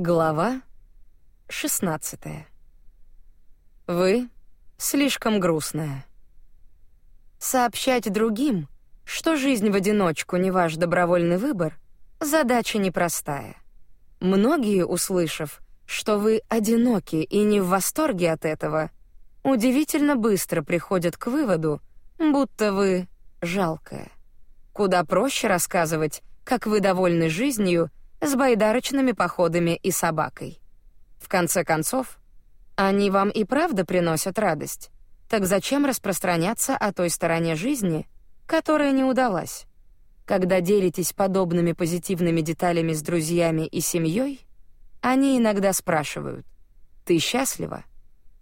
Глава 16. Вы слишком грустная. Сообщать другим, что жизнь в одиночку не ваш добровольный выбор, задача непростая. Многие, услышав, что вы одиноки и не в восторге от этого, удивительно быстро приходят к выводу, будто вы жалкая. Куда проще рассказывать, как вы довольны жизнью с байдарочными походами и собакой. В конце концов, они вам и правда приносят радость. Так зачем распространяться о той стороне жизни, которая не удалась? Когда делитесь подобными позитивными деталями с друзьями и семьей, они иногда спрашивают: "Ты счастлива?"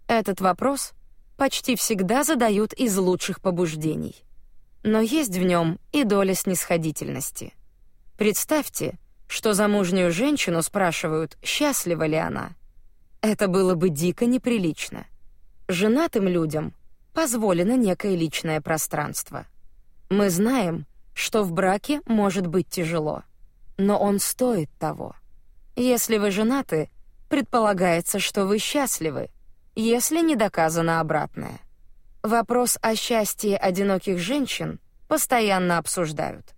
Этот вопрос почти всегда задают из лучших побуждений. Но есть в нем и доля снисходительности. Представьте, что замужнюю женщину спрашивают, счастлива ли она. Это было бы дико неприлично. Женатым людям позволено некое личное пространство. Мы знаем, что в браке может быть тяжело, но он стоит того. Если вы женаты, предполагается, что вы счастливы, если не доказано обратное. Вопрос о счастье одиноких женщин постоянно обсуждают.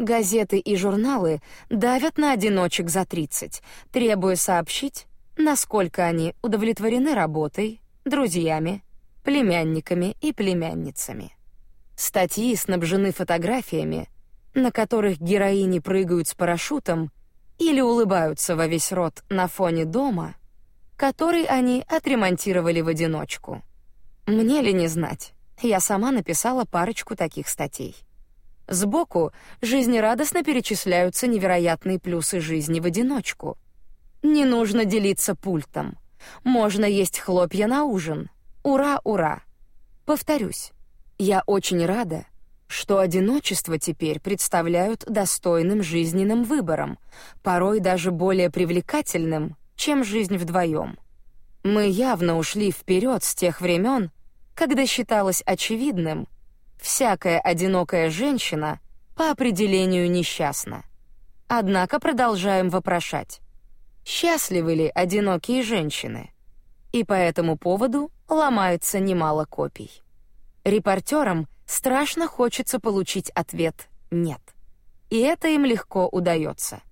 Газеты и журналы давят на одиночек за 30, требуя сообщить, насколько они удовлетворены работой, друзьями, племянниками и племянницами. Статьи снабжены фотографиями, на которых героини прыгают с парашютом или улыбаются во весь рот на фоне дома, который они отремонтировали в одиночку. Мне ли не знать? Я сама написала парочку таких статей. Сбоку жизнерадостно перечисляются невероятные плюсы жизни в одиночку. Не нужно делиться пультом. Можно есть хлопья на ужин. Ура, ура. Повторюсь, я очень рада, что одиночество теперь представляют достойным жизненным выбором, порой даже более привлекательным, чем жизнь вдвоем. Мы явно ушли вперед с тех времен, когда считалось очевидным, всякая одинокая женщина по определению несчастна. Однако продолжаем вопрошать: счастливы ли одинокие женщины? И по этому поводу ломается немало копий. Репортерам страшно хочется получить ответ «нет». И это им легко удается.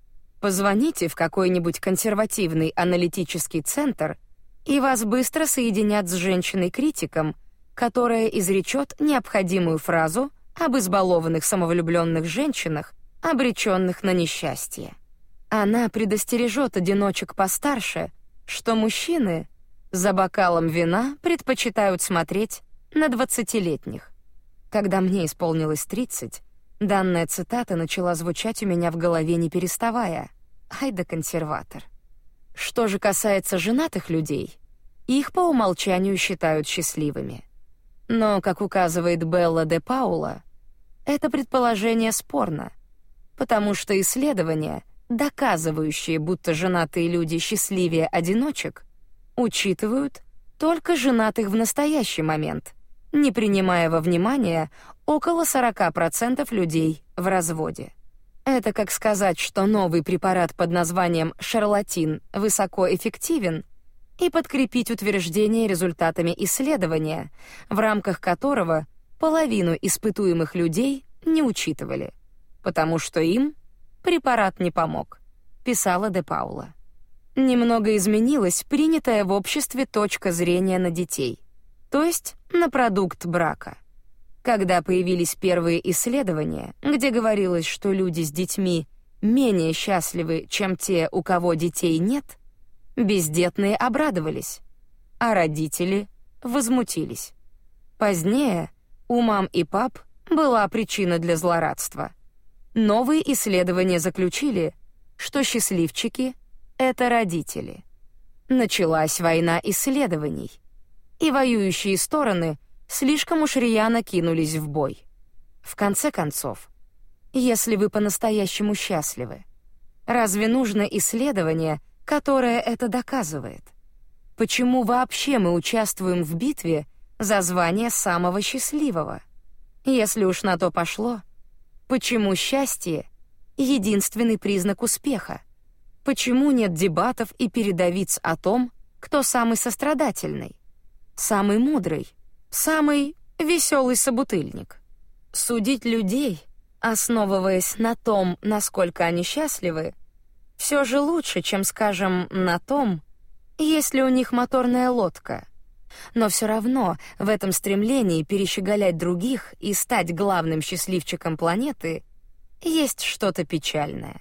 Позвоните в какой-нибудь консервативный аналитический центр, и вас быстро соединят с женщиной-критиком, которая изречет необходимую фразу об избалованных самовлюбленных женщинах, обреченных на несчастье. Она предостережет одиночек постарше, что мужчины за бокалом вина предпочитают смотреть на двадцатилетних. Когда мне исполнилось тридцать, данная цитата начала звучать у меня в голове не переставая. Ай да консерватор. Что же касается женатых людей, их по умолчанию считают счастливыми. Но, как указывает Белла де Паула, это предположение спорно, потому что исследования, доказывающие, будто женатые люди счастливее одиночек, учитывают только женатых в настоящий момент, не принимая во внимание около 40% людей в разводе. Это как сказать, что новый препарат под названием шарлатин высокоэффективен — и подкрепить утверждение результатами исследования, в рамках которого половину испытуемых людей не учитывали, потому что им препарат не помог, писала Де Паула. Немного изменилась принятая в обществе точка зрения на детей, то есть на продукт брака. Когда появились первые исследования, где говорилось, что люди с детьми менее счастливы, чем те, у кого детей нет, Бездетные обрадовались, а родители возмутились. Позднее у мам и пап была причина для злорадства. Новые исследования заключили, что счастливчики — это родители. Началась война исследований, и воюющие стороны слишком уж рьяно кинулись в бой. В конце концов, если вы по-настоящему счастливы, разве нужно исследование, которая это доказывает. Почему вообще мы участвуем в битве за звание самого счастливого? Если уж на то пошло, почему счастье — единственный признак успеха? Почему нет дебатов и передовиц о том, кто самый сострадательный, самый мудрый, самый веселый собутыльник? Судить людей, основываясь на том, насколько они счастливы, все же лучше, чем, скажем, на том, есть ли у них моторная лодка. Но все равно в этом стремлении перещеголять других и стать главным счастливчиком планеты есть что-то печальное.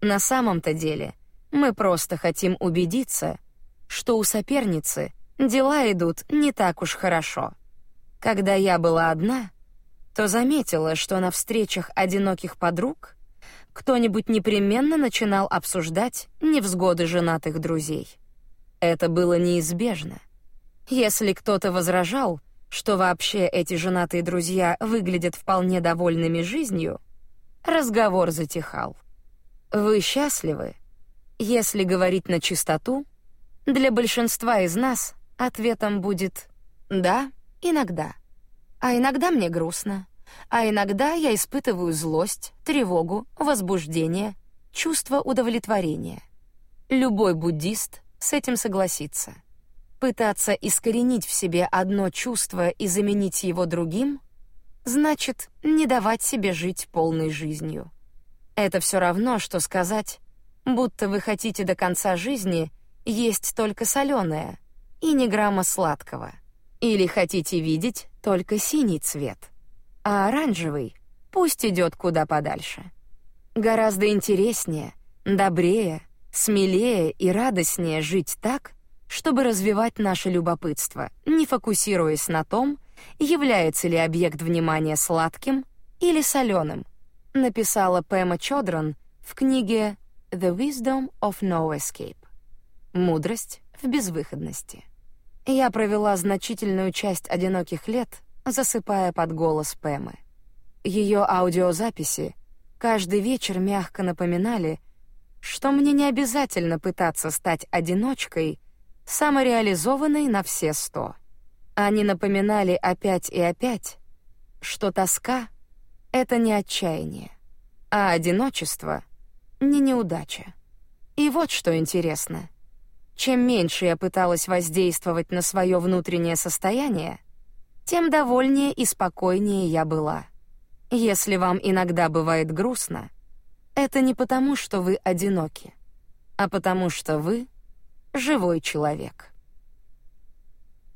На самом-то деле мы просто хотим убедиться, что у соперницы дела идут не так уж хорошо. Когда я была одна, то заметила, что на встречах одиноких подруг кто-нибудь непременно начинал обсуждать невзгоды женатых друзей. Это было неизбежно. Если кто-то возражал, что вообще эти женатые друзья выглядят вполне довольными жизнью, разговор затихал. Вы счастливы? Если говорить на чистоту, для большинства из нас ответом будет «да», иногда. А иногда мне грустно, а иногда я испытываю злость, тревогу, возбуждение, чувство удовлетворения. Любой буддист с этим согласится. Пытаться искоренить в себе одно чувство и заменить его другим значит не давать себе жить полной жизнью. Это все равно, что сказать, будто вы хотите до конца жизни есть только соленое и ни грамма сладкого, или хотите видеть только синий цвет, а оранжевый пусть идет куда подальше. Гораздо интереснее, добрее, смелее и радостнее жить так, чтобы развивать наше любопытство, не фокусируясь на том, является ли объект внимания сладким или соленым, написала Пэма Чодран в книге The Wisdom of No Escape. Мудрость в безвыходности. Я провела значительную часть одиноких лет, засыпая под голос Пэмы. Ее аудиозаписи каждый вечер мягко напоминали, что мне не обязательно пытаться стать одиночкой, самореализованной на все сто. Они напоминали опять и опять, что тоска — это не отчаяние, а одиночество — не неудача. И вот что интересно. Чем меньше я пыталась воздействовать на свое внутреннее состояние, тем довольнее и спокойнее я была. Если вам иногда бывает грустно, это не потому, что вы одиноки, а потому что вы живой человек.